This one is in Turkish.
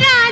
bayram.